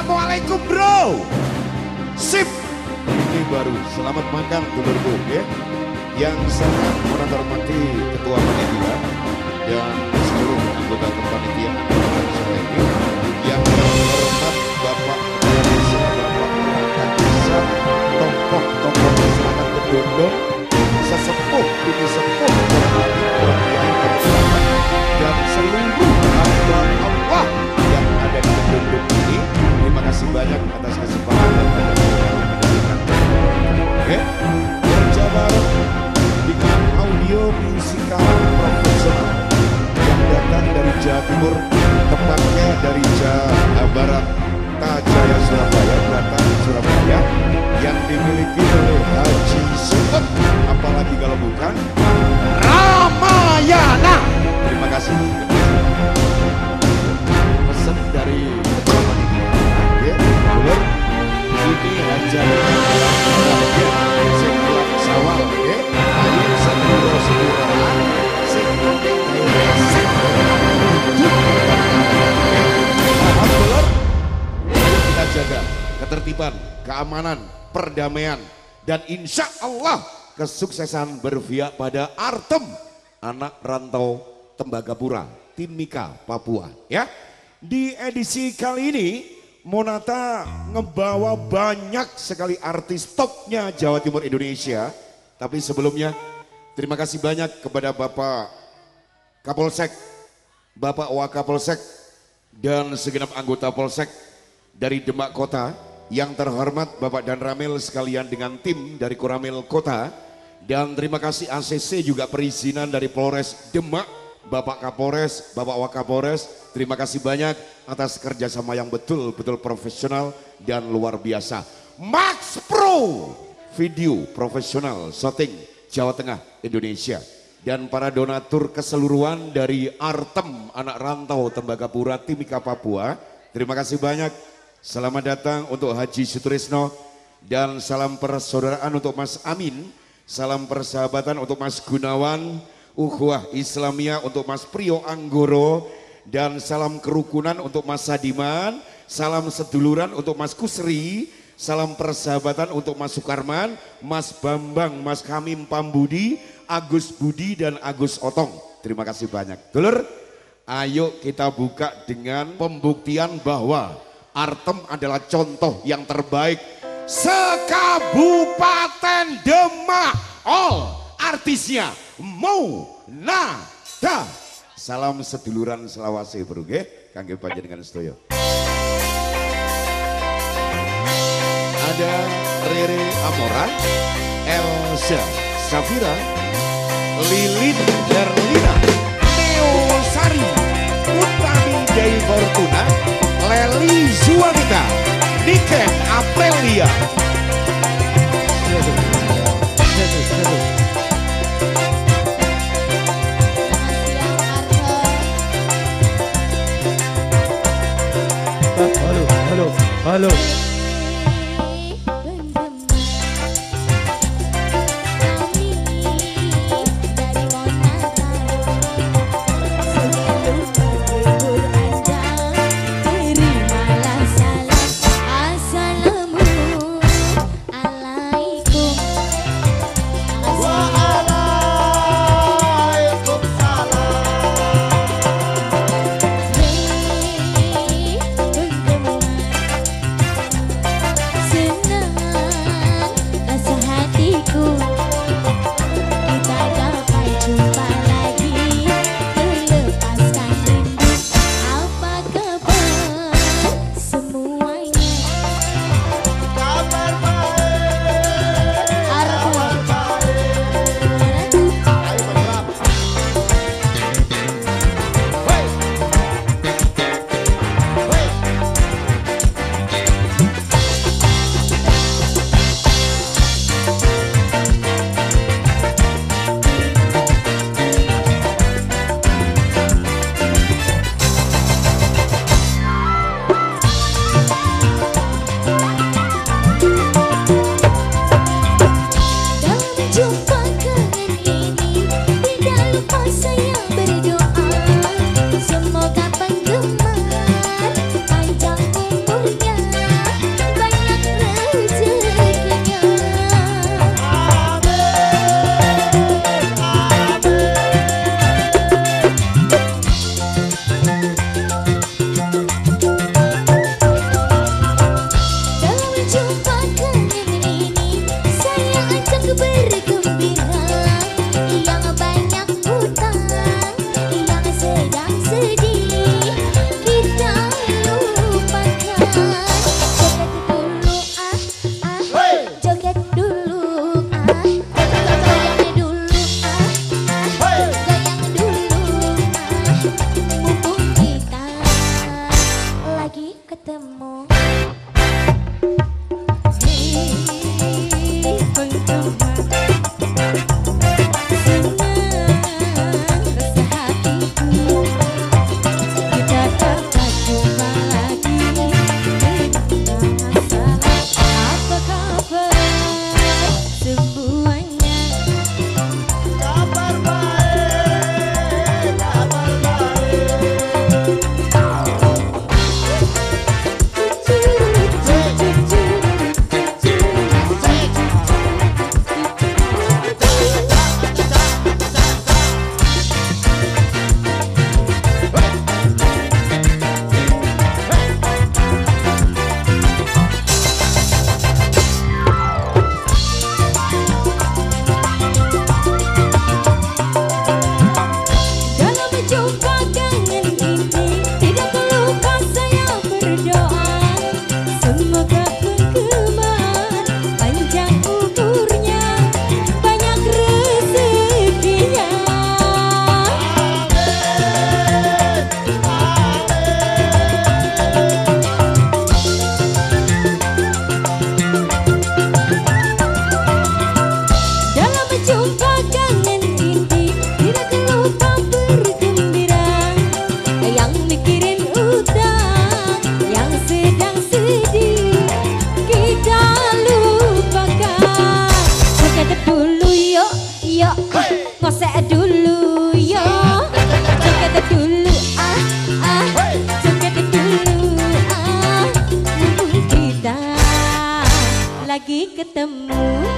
Assalamualaikum bro. Sip. Ini baru. Selamat makan dulurku ya. Yang sangat menghormati ketua panitia dan seluruh anggota kepanitiaan jaga ketertiban, keamanan, perdamaian, dan insya Allah kesuksesan berpihak pada Artem, anak rantau Tembagapura, Timika, Papua. Ya, di edisi kali ini Monata ngebawa banyak sekali artis topnya Jawa Timur Indonesia. Tapi sebelumnya terima kasih banyak kepada Bapak Kapolsek, Bapak Wakapolsek, dan segenap anggota Polsek dari Demak Kota yang terhormat Bapak dan Ramil sekalian dengan tim dari Koramil Kota dan terima kasih ACC juga perizinan dari Polres Demak Bapak Kapolres, Bapak Wakapolres, terima kasih banyak atas kerjasama yang betul-betul profesional dan luar biasa. Max Pro, video profesional syuting Jawa Tengah, Indonesia. Dan para donatur keseluruhan dari Artem, anak rantau Tembagapura, Timika, Papua. Terima kasih banyak. Selamat datang untuk Haji Sutrisno dan salam persaudaraan untuk Mas Amin. Salam persahabatan untuk Mas Gunawan, ukhuwah Islamiyah untuk Mas Priyo Anggoro dan salam kerukunan untuk Mas Sadiman, salam seduluran untuk Mas Kusri, salam persahabatan untuk Mas Sukarman, Mas Bambang, Mas Kamim Pambudi, Agus Budi dan Agus Otong. Terima kasih banyak. Dulur, ayo kita buka dengan pembuktian bahwa Artem adalah contoh yang terbaik sekabupaten Demak. All artisnya Monada. Salam seduluran Selawase bro nggih kangge panjenengan sedaya. Ada Rere Amora, Elsa Safira, Lilin Herlina, Neo Sari, Utami Jai Fortuna, Leli Zuanita, Niken Aprilia, Halo, halo, halo. yo. Ngosek dulu yo. Joget dulu ah ah. Joget dulu ah. Mumpung kita lagi ketemu.